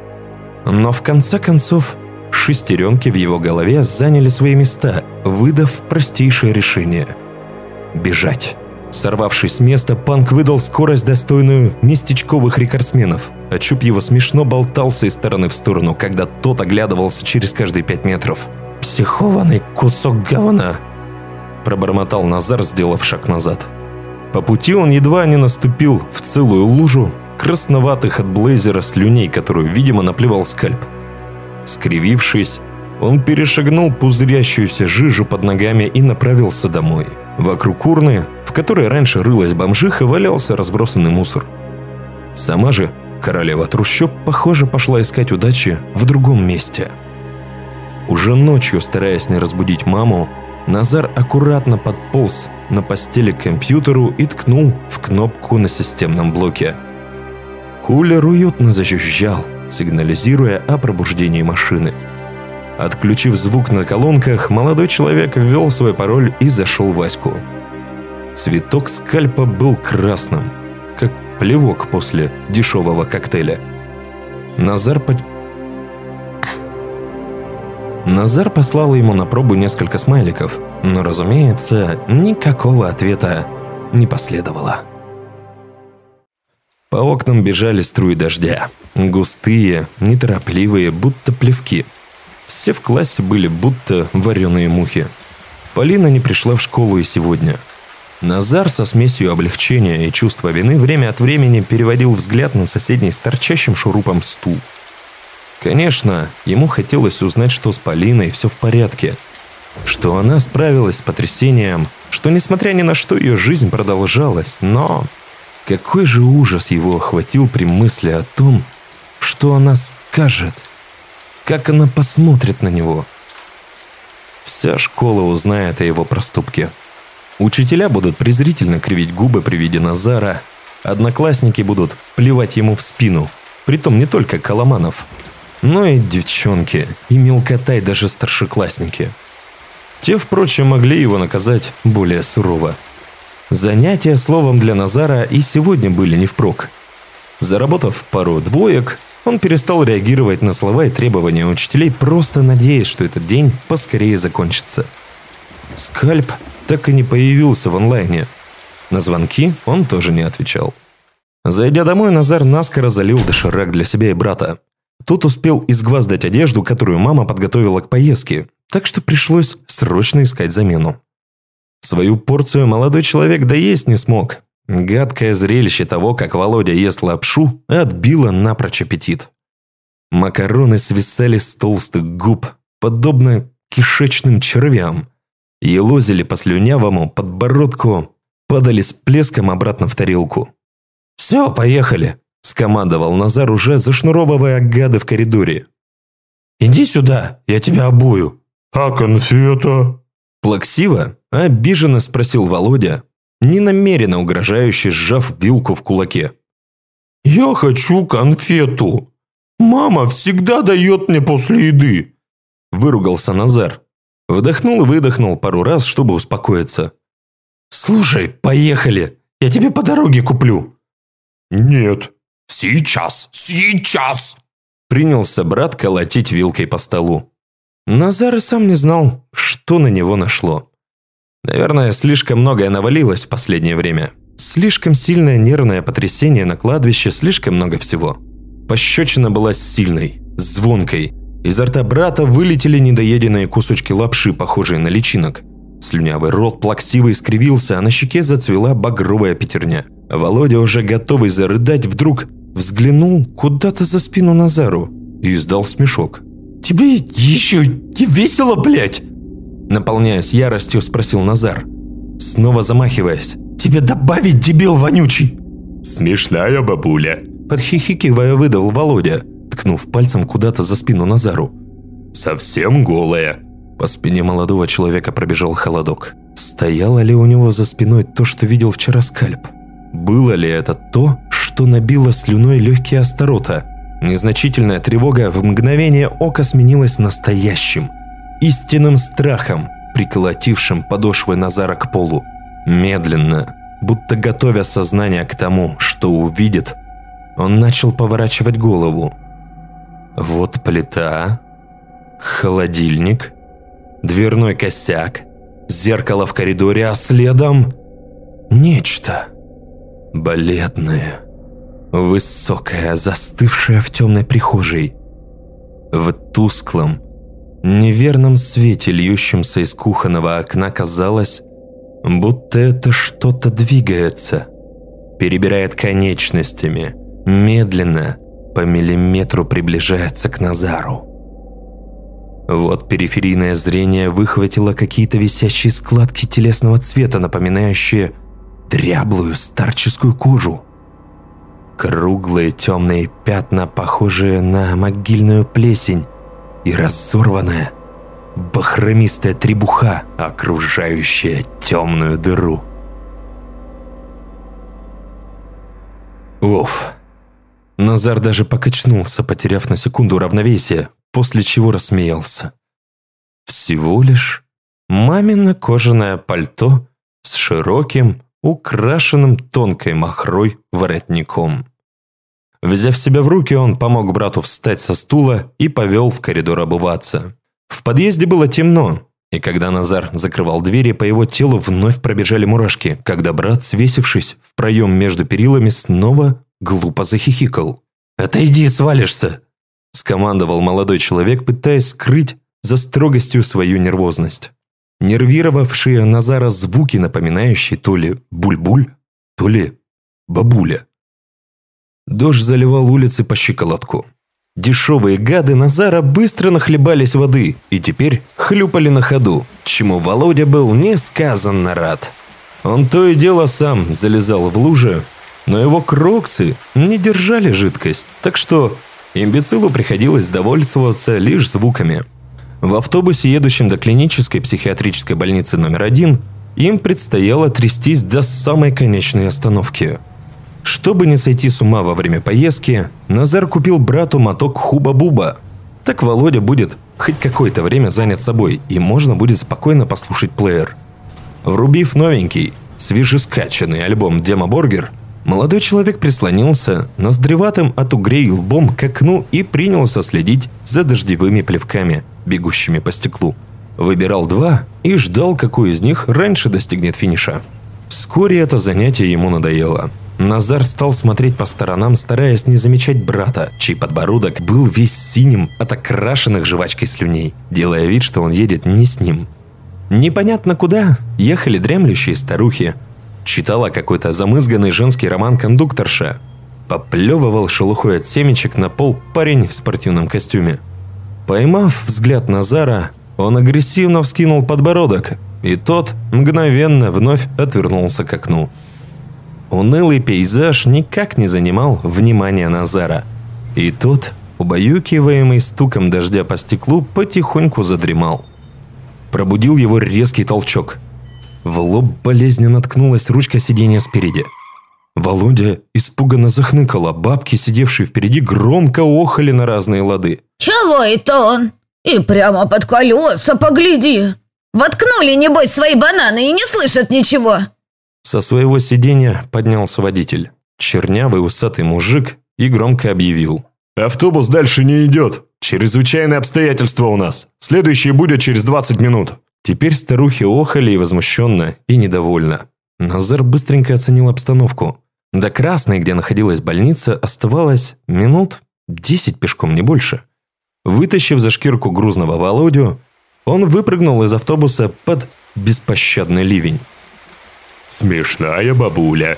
Но в конце концов, шестеренки в его голове заняли свои места, выдав простейшее решение – бежать. Сорвавшись с места, Панк выдал скорость, достойную местечковых рекордсменов, а Чуб его смешно болтался из стороны в сторону, когда тот оглядывался через каждые пять метров. «Психованный кусок говна!» – пробормотал Назар, сделав шаг назад. По пути он едва не наступил в целую лужу красноватых от блейзера слюней, которую, видимо, наплевал скальп. Скривившись, он перешагнул пузырящуюся жижу под ногами и направился домой. Вокруг урны, в которой раньше рылась бомжиха, валялся разбросанный мусор. Сама же королева трущоб, похоже, пошла искать удачи в другом месте. Уже ночью, стараясь не разбудить маму, Назар аккуратно подполз на постели к компьютеру и ткнул в кнопку на системном блоке. Кулер уютно зажужжал, сигнализируя о пробуждении машины. Отключив звук на колонках, молодой человек ввел свой пароль и зашел в Ваську. Цветок скальпа был красным, плевок после дешевого коктейля. Назар под... Назар послал ему на пробу несколько смайликов, но, разумеется, никакого ответа не последовало. По окнам бежали струи дождя. Густые, неторопливые, будто плевки. Все в классе были будто вареные мухи. Полина не пришла в школу и сегодня. Назар со смесью облегчения и чувства вины время от времени переводил взгляд на соседний с торчащим шурупом стул. Конечно, ему хотелось узнать, что с Полиной все в порядке. Что она справилась с потрясением, что, несмотря ни на что, ее жизнь продолжалась, но... Какой же ужас его охватил при мысли о том, что она скажет, как она посмотрит на него. Вся школа узнает о его проступке. Учителя будут презрительно кривить губы при виде Назара, одноклассники будут плевать ему в спину, притом не только Коломанов – но и девчонки, и мелкота, и даже старшеклассники. Те, впрочем, могли его наказать более сурово. Занятия словом для Назара и сегодня были не впрок. Заработав пару двоек, он перестал реагировать на слова и требования учителей, просто надеясь, что этот день поскорее закончится. Скальп так и не появился в онлайне. На звонки он тоже не отвечал. Зайдя домой, Назар наскоро залил доширак для себя и брата. Тот успел изгваздать одежду, которую мама подготовила к поездке, так что пришлось срочно искать замену. Свою порцию молодой человек доесть не смог. Гадкое зрелище того, как Володя ест лапшу, отбило напрочь аппетит. Макароны свисали с толстых губ, подобно кишечным червям, елозили по слюнявому подбородку, падали с плеском обратно в тарелку. «Все, поехали!» скомандовал Назар, уже зашнуровывая гады в коридоре. «Иди сюда, я тебя обую». «А конфета?» Плаксиво, обиженно спросил Володя, ненамеренно угрожающе сжав вилку в кулаке. «Я хочу конфету. Мама всегда дает мне после еды», выругался Назар. Вдохнул и выдохнул пару раз, чтобы успокоиться. «Слушай, поехали, я тебе по дороге куплю». «Нет, «Сейчас! Сейчас!» Принялся брат колотить вилкой по столу. Назар и сам не знал, что на него нашло. Наверное, слишком многое навалилось в последнее время. Слишком сильное нервное потрясение на кладбище, слишком много всего. Пощечина была сильной, звонкой, Изо рта брата вылетели недоеденные кусочки лапши, похожие на личинок. Слюнявый рот плаксиво искривился, а на щеке зацвела багровая пятерня. Володя, уже готовый зарыдать, вдруг взглянул куда-то за спину Назару и издал смешок. «Тебе еще не весело, блядь?» Наполняясь яростью, спросил Назар, снова замахиваясь. «Тебе добавить, дебил вонючий?» Смешная бабуля. Подхихикивая, выдал Володя, ткнув пальцем куда-то за спину Назару. Совсем голая. По спине молодого человека пробежал холодок. Стояло ли у него за спиной то, что видел вчера скальп? Было ли это то, что набило слюной легкие Астарота? Незначительная тревога в мгновение ока сменилась настоящим, истинным страхом, приколотившим подошвы Назара к полу. Медленно, будто готовя сознание к тому, что увидит, он начал поворачивать голову. Вот плита, холодильник, дверной косяк, зеркало в коридоре, а следом нечто балетное, высокое, застывшее в темной прихожей. В тусклом, неверном свете, льющемся из кухонного окна, казалось, будто это что-то двигается, перебирает конечностями, медленно, по миллиметру приближается к Назару. Вот периферийное зрение выхватило какие-то висящие складки телесного цвета, напоминающие дряблую старческую кожу. Круглые темные пятна, похожие на могильную плесень, и разорванная, бахромистая требуха, окружающая темную дыру. Уф. Назар даже покачнулся, потеряв на секунду равновесие, после чего рассмеялся. Всего лишь мамино кожаное пальто с широким, украшенным тонкой махрой воротником. Взяв себя в руки, он помог брату встать со стула и повел в коридор обуваться. В подъезде было темно, и когда Назар закрывал двери, по его телу вновь пробежали мурашки, когда брат, свесившись в проем между перилами, снова глупо захихикал. «Отойди, свалишься!» – скомандовал молодой человек, пытаясь скрыть за строгостью свою нервозность. Нервировавшие Назара звуки, напоминающие то ли буль-буль, то ли бабуля. Дождь заливал улицы по щиколотку. Дешевые гады Назара быстро нахлебались воды и теперь хлюпали на ходу, чему Володя был несказанно рад. Он то и дело сам залезал в лужи, но его кроксы не держали жидкость, так что имбецилу приходилось довольствоваться лишь звуками. В автобусе, едущем до клинической психиатрической больницы номер один, им предстояло трястись до самой конечной остановки. Чтобы не сойти с ума во время поездки, Назар купил брату моток хуба-буба. Так Володя будет хоть какое-то время занят собой, и можно будет спокойно послушать плеер. Врубив новенький, свежескачанный альбом «Демо Боргер», Молодой человек прислонился ноздреватым от угрей лбом к окну и принялся следить за дождевыми плевками, бегущими по стеклу. Выбирал два и ждал, какой из них раньше достигнет финиша. Вскоре это занятие ему надоело. Назар стал смотреть по сторонам, стараясь не замечать брата, чей подбородок был весь синим от окрашенных жвачкой слюней, делая вид, что он едет не с ним. Непонятно куда ехали дремлющие старухи, Читала какой-то замызганный женский роман кондукторша. Поплевывал шелухой от семечек на пол парень в спортивном костюме. Поймав взгляд Назара, он агрессивно вскинул подбородок, и тот мгновенно вновь отвернулся к окну. Унылый пейзаж никак не занимал внимания Назара. И тот, убаюкиваемый стуком дождя по стеклу, потихоньку задремал. Пробудил его резкий толчок – в лоб болезненно наткнулась ручка сиденья спереди. Володя испуганно захныкал, а бабки, сидевшие впереди, громко охали на разные лады. «Чего это он? И прямо под колеса, погляди! Воткнули, небось, свои бананы и не слышат ничего!» Со своего сиденья поднялся водитель. Чернявый усатый мужик и громко объявил. «Автобус дальше не идет. Чрезвычайные обстоятельства у нас. Следующий будет через 20 минут». Теперь старухи охали и возмущенно, и недовольно. Назар быстренько оценил обстановку. До Красной, где находилась больница, оставалось минут десять пешком, не больше. Вытащив за шкирку грузного Володю, он выпрыгнул из автобуса под беспощадный ливень. «Смешная бабуля!»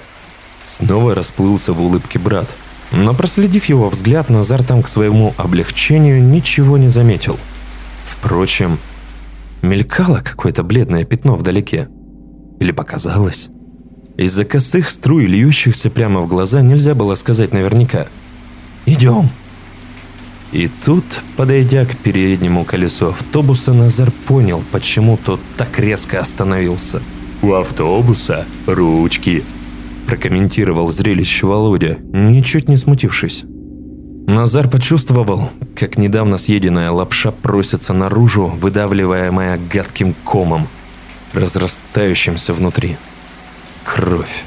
Снова расплылся в улыбке брат. Но проследив его взгляд, Назар там к своему облегчению ничего не заметил. Впрочем, мелькало какое-то бледное пятно вдалеке. Или показалось? Из-за косых струй, льющихся прямо в глаза, нельзя было сказать наверняка. «Идем!» И тут, подойдя к переднему колесу автобуса, Назар понял, почему тот так резко остановился. «У автобуса ручки!» Прокомментировал зрелище Володя, ничуть не смутившись. Назар почувствовал, как недавно съеденная лапша просится наружу, выдавливаемая гадким комом, разрастающимся внутри. Кровь,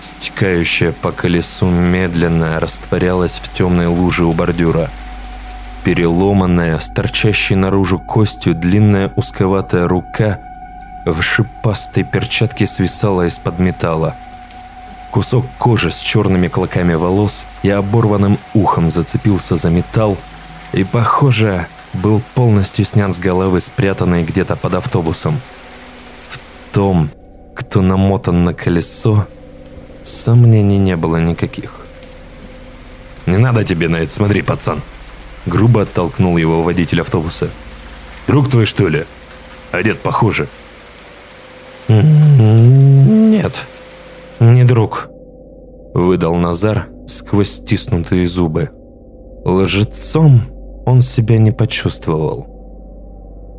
стекающая по колесу, медленно растворялась в темной луже у бордюра. Переломанная, с торчащей наружу костью, длинная узковатая рука в шипастой перчатке свисала из-под металла. Кусок кожи с черными клоками волос и оборванным ухом зацепился за металл и, похоже, был полностью снят с головы, спрятанной где-то под автобусом. В том, кто намотан на колесо, сомнений не было никаких. «Не надо тебе на это смотри, пацан!» Грубо оттолкнул его водитель автобуса. «Друг твой, что ли? Одет похоже». «Нет», «Не друг», – выдал Назар сквозь стиснутые зубы. Лжецом он себя не почувствовал.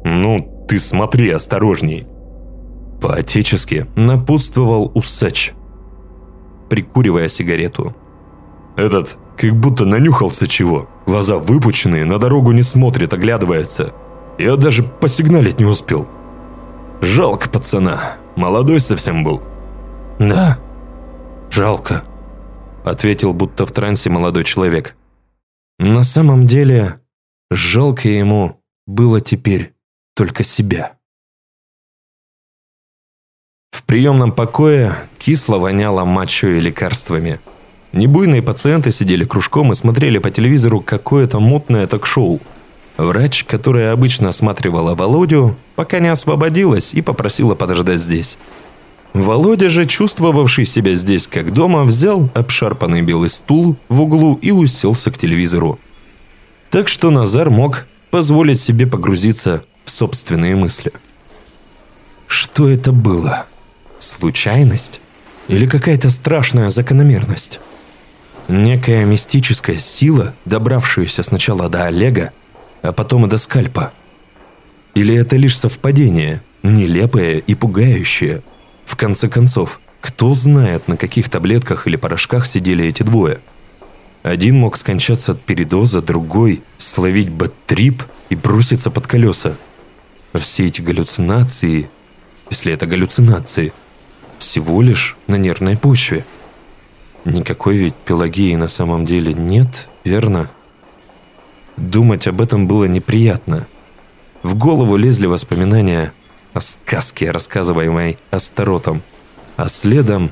«Ну, ты смотри осторожней», – поотечески напутствовал усач, прикуривая сигарету. «Этот как будто нанюхался чего, глаза выпученные, на дорогу не смотрит, оглядывается. Я даже посигналить не успел. Жалко пацана, молодой совсем был». «Да, жалко», – ответил будто в трансе молодой человек. На самом деле, жалко ему было теперь только себя. В приемном покое кисло воняло мочой и лекарствами. Небуйные пациенты сидели кружком и смотрели по телевизору какое-то мутное ток-шоу. Врач, которая обычно осматривала Володю, пока не освободилась и попросила подождать здесь. Володя же, чувствовавший себя здесь как дома, взял обшарпанный белый стул в углу и уселся к телевизору. Так что Назар мог позволить себе погрузиться в собственные мысли. Что это было? Случайность? Или какая-то страшная закономерность? Некая мистическая сила, добравшаяся сначала до Олега, а потом и до скальпа? Или это лишь совпадение, нелепое и пугающее – в конце концов, кто знает, на каких таблетках или порошках сидели эти двое? Один мог скончаться от передоза, другой – словить бэттрип и броситься под колеса. Все эти галлюцинации, если это галлюцинации, всего лишь на нервной почве. Никакой ведь Пелагеи на самом деле нет, верно? Думать об этом было неприятно. В голову лезли воспоминания о сказке, рассказываемой Астаротом, а следом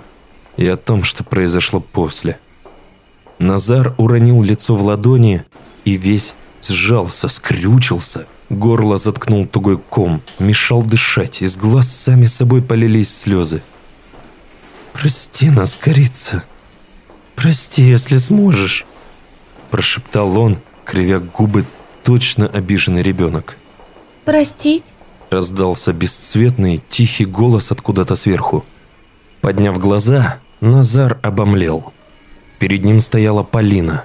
и о том, что произошло после. Назар уронил лицо в ладони и весь сжался, скрючился. Горло заткнул тугой ком, мешал дышать, из глаз сами собой полились слезы. «Прости нас, корица. Прости, если сможешь», – прошептал он, кривя губы, точно обиженный ребенок. «Простить?» Раздался бесцветный, тихий голос откуда-то сверху. Подняв глаза, Назар обомлел. Перед ним стояла Полина.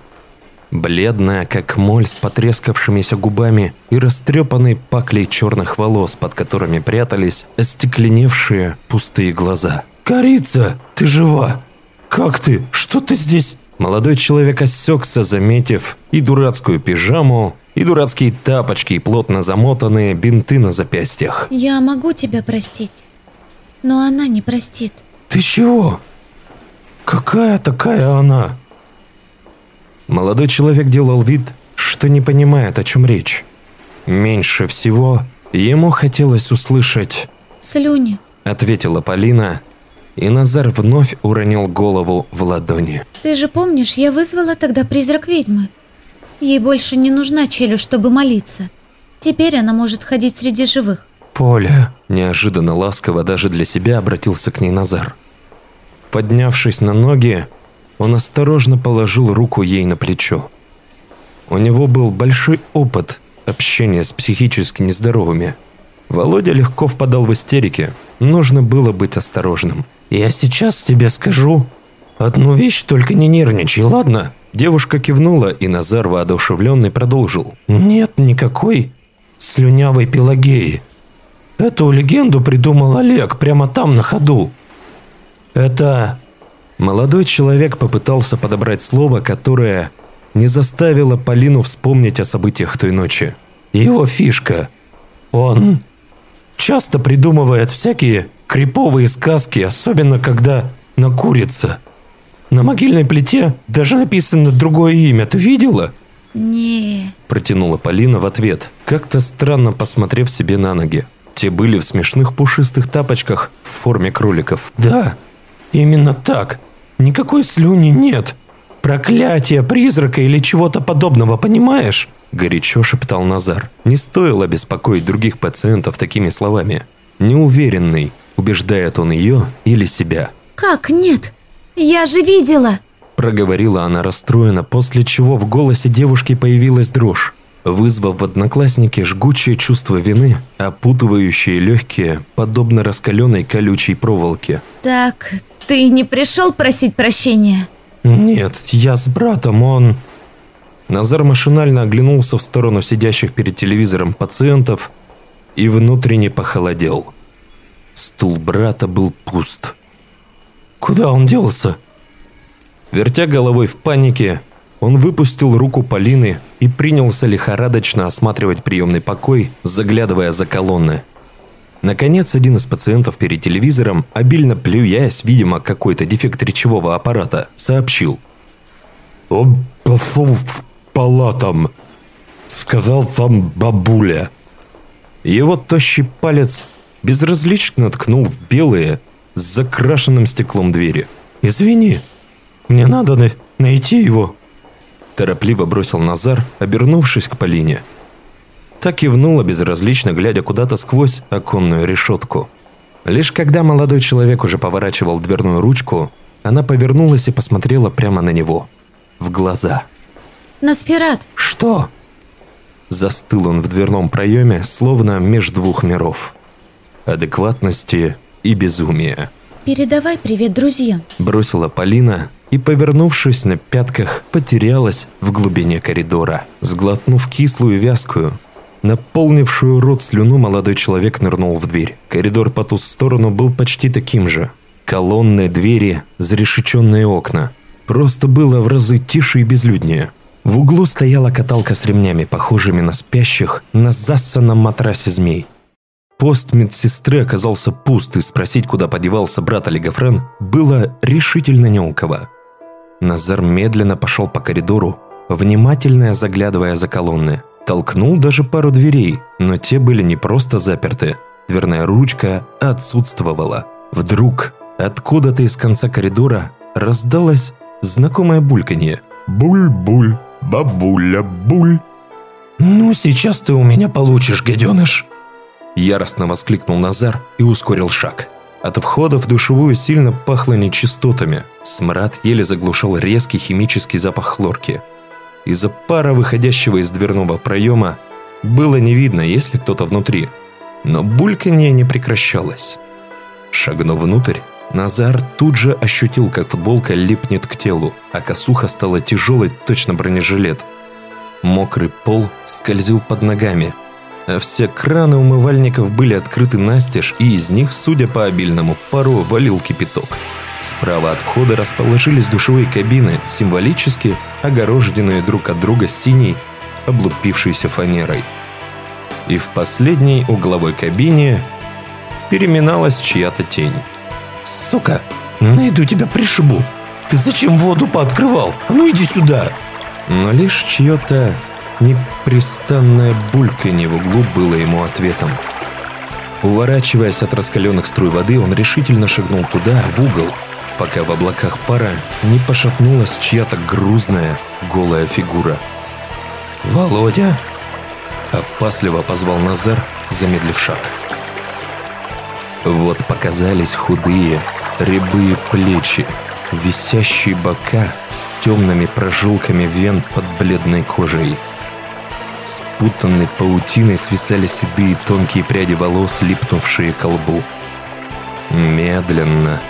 Бледная, как моль, с потрескавшимися губами и растрепанной паклей черных волос, под которыми прятались остекленевшие пустые глаза. «Корица, ты жива! Как ты? Что ты здесь?» Молодой человек осекся, заметив и дурацкую пижаму, и дурацкие тапочки, и плотно замотанные бинты на запястьях. Я могу тебя простить, но она не простит. Ты чего? Какая такая она? Молодой человек делал вид, что не понимает, о чем речь. Меньше всего ему хотелось услышать «Слюни», — ответила Полина, и Назар вновь уронил голову в ладони. «Ты же помнишь, я вызвала тогда призрак ведьмы?» Ей больше не нужна челюсть, чтобы молиться. Теперь она может ходить среди живых. «Поля!» – неожиданно ласково даже для себя обратился к ней Назар. Поднявшись на ноги, он осторожно положил руку ей на плечо. У него был большой опыт общения с психически нездоровыми. Володя легко впадал в истерики, нужно было быть осторожным. «Я сейчас тебе скажу одну вещь, только не нервничай, ладно?» Девушка кивнула, и Назар, воодушевленный, продолжил. «Нет никакой слюнявой Пелагеи. Эту легенду придумал Олег прямо там, на ходу. Это...» Молодой человек попытался подобрать слово, которое не заставило Полину вспомнить о событиях той ночи. Его фишка. Он часто придумывает всякие криповые сказки, особенно когда накурится. На могильной плите даже написано другое имя. Ты видела? Не. Протянула Полина в ответ, как-то странно посмотрев себе на ноги. Те были в смешных пушистых тапочках в форме кроликов. Да, именно так. Никакой слюни нет. Проклятие, призрака или чего-то подобного, понимаешь? Горячо шептал Назар. Не стоило беспокоить других пациентов такими словами. Неуверенный, убеждает он ее или себя. Как нет? Я же видела. Проговорила она расстроенно, после чего в голосе девушки появилась дрожь, вызвав в однокласснике жгучее чувство вины, опутывающее легкие, подобно раскаленной колючей проволоке. Так, ты не пришел просить прощения? «Нет, я с братом, он...» Назар машинально оглянулся в сторону сидящих перед телевизором пациентов и внутренне похолодел. Стул брата был пуст. «Куда он делся?» Вертя головой в панике, он выпустил руку Полины и принялся лихорадочно осматривать приемный покой, заглядывая за колонны. Наконец, один из пациентов перед телевизором, обильно плюясь, видимо, какой-то дефект речевого аппарата, сообщил. «Он пошел в палатам. Сказал там бабуля». Его тощий палец безразлично ткнул в белые с закрашенным стеклом двери. «Извини, мне надо на найти его», торопливо бросил Назар, обернувшись к Полине. Так кивнула безразлично, глядя куда-то сквозь оконную решетку. Лишь когда молодой человек уже поворачивал дверную ручку, она повернулась и посмотрела прямо на него. В глаза. Носферат. «Что?» Застыл он в дверном проеме, словно меж двух миров. Адекватности и безумия. Передавай привет друзьям. Бросила Полина и, повернувшись на пятках, потерялась в глубине коридора. Сглотнув кислую вязкую, Наполнившую рот слюну молодой человек нырнул в дверь. Коридор по ту сторону был почти таким же. Колонны, двери, зарешеченные окна. Просто было в разы тише и безлюднее. В углу стояла каталка с ремнями, похожими на спящих, на зассанном матрасе змей. Пост медсестры оказался пуст, и спросить, куда подевался брат Олега Френ, было решительно не у кого. Назар медленно пошел по коридору, внимательно заглядывая за колонны. Толкнул даже пару дверей, но те были не просто заперты. Дверная ручка отсутствовала. Вдруг откуда-то из конца коридора раздалось знакомое бульканье. «Буль-буль, бабуля-буль». «Ну, сейчас ты у меня получишь, гаденыш!» Яростно воскликнул Назар и ускорил шаг. От входа в душевую сильно пахло нечистотами. Смрад еле заглушал резкий химический запах хлорки – из-за пара выходящего из дверного проема было не видно, есть ли кто-то внутри. Но бульканье не прекращалось. Шагнув внутрь, Назар тут же ощутил, как футболка липнет к телу, а косуха стала тяжелой, точно бронежилет. Мокрый пол скользил под ногами, все краны умывальников были открыты настежь, и из них, судя по обильному пару, валил кипяток. Справа от входа расположились душевые кабины, символически огороженные друг от друга синей, облупившейся фанерой. И в последней угловой кабине переминалась чья-то тень. «Сука, найду тебя пришибу! Ты зачем воду пооткрывал? А ну иди сюда!» Но лишь чье-то непрестанное бульканье в углу было ему ответом. Уворачиваясь от раскаленных струй воды, он решительно шагнул туда, в угол, пока в облаках пара не пошатнулась чья-то грузная, голая фигура. «Володя!» Опасливо позвал Назар, замедлив шаг. Вот показались худые, рябые плечи, висящие бока с темными прожилками вен под бледной кожей. Спутанной паутиной свисали седые тонкие пряди волос, липнувшие к лбу. Медленно,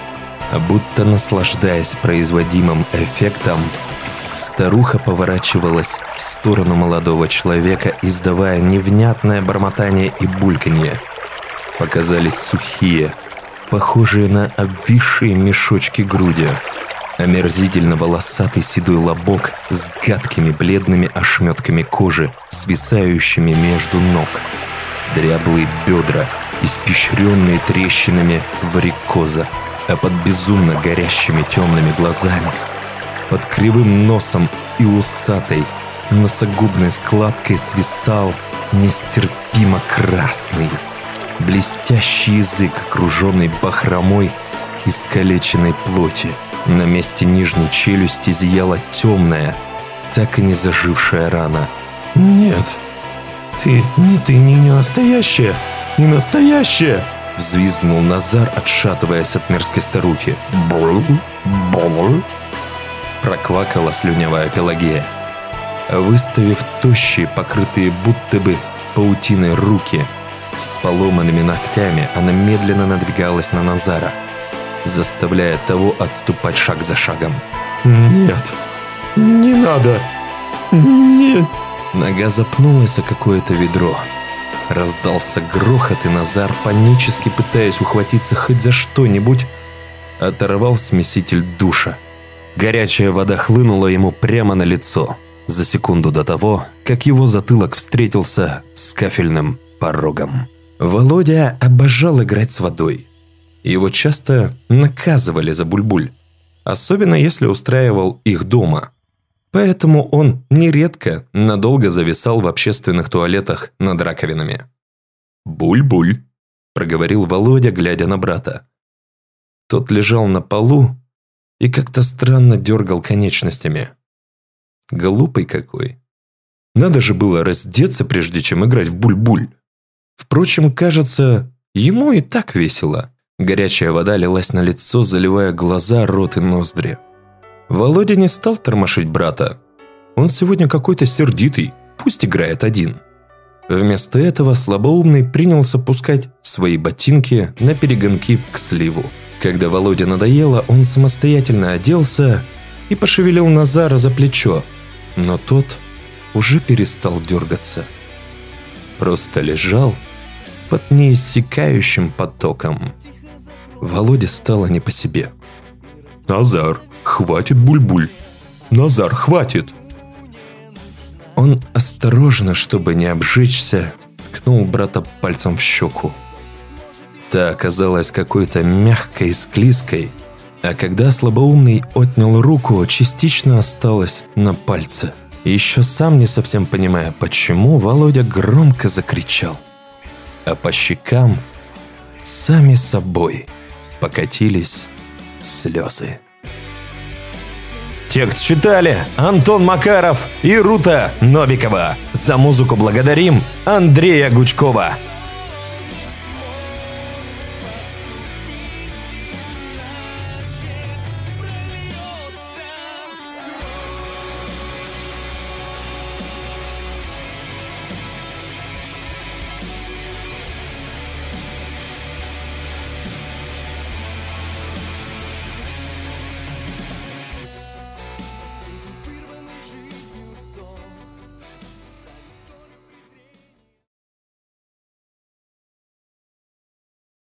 будто наслаждаясь производимым эффектом, старуха поворачивалась в сторону молодого человека, издавая невнятное бормотание и бульканье. Показались сухие, похожие на обвисшие мешочки груди. Омерзительно волосатый седой лобок с гадкими бледными ошметками кожи, свисающими между ног. Дряблые бедра, испещренные трещинами варикоза, а под безумно горящими темными глазами, под кривым носом и усатой, носогубной складкой свисал нестерпимо красный, блестящий язык, окруженный бахромой искалеченной плоти. На месте нижней челюсти зияла темная, так и не зажившая рана. «Нет, ты, не ты, не, не настоящая, не настоящая!» Взвизгнул Назар, отшатываясь от мерзкой старухи. «Бррр, бррр!» Проквакала слюнявая Пелагея. Выставив тощие, покрытые будто бы паутиной руки, с поломанными ногтями она медленно надвигалась на Назара, заставляя того отступать шаг за шагом. «Нет, не надо, нет!» Нога запнулась о какое-то ведро. Раздался грохот, и Назар, панически пытаясь ухватиться хоть за что-нибудь, оторвал смеситель душа. Горячая вода хлынула ему прямо на лицо, за секунду до того, как его затылок встретился с кафельным порогом. Володя обожал играть с водой. Его часто наказывали за бульбуль, особенно если устраивал их дома. Поэтому он нередко надолго зависал в общественных туалетах над раковинами. «Буль-буль», – проговорил Володя, глядя на брата. Тот лежал на полу и как-то странно дергал конечностями. Глупый какой. Надо же было раздеться, прежде чем играть в буль-буль. Впрочем, кажется, ему и так весело. Горячая вода лилась на лицо, заливая глаза, рот и ноздри. Володя не стал тормошить брата. Он сегодня какой-то сердитый, пусть играет один. Вместо этого слабоумный принялся пускать свои ботинки на перегонки к сливу. Когда Володе надоело, он самостоятельно оделся и пошевелил Назара за плечо, но тот уже перестал дергаться. Просто лежал под неиссякающим потоком. Володе стало не по себе. «Назар, хватит буль-буль! Назар, хватит!» Он осторожно, чтобы не обжечься, ткнул брата пальцем в щеку. Та оказалась какой-то мягкой и склизкой, а когда слабоумный отнял руку, частично осталась на пальце. Еще сам не совсем понимая, почему, Володя громко закричал. А по щекам сами собой покатились слезы. Текст читали Антон Макаров и Рута Новикова. За музыку благодарим Андрея Гучкова.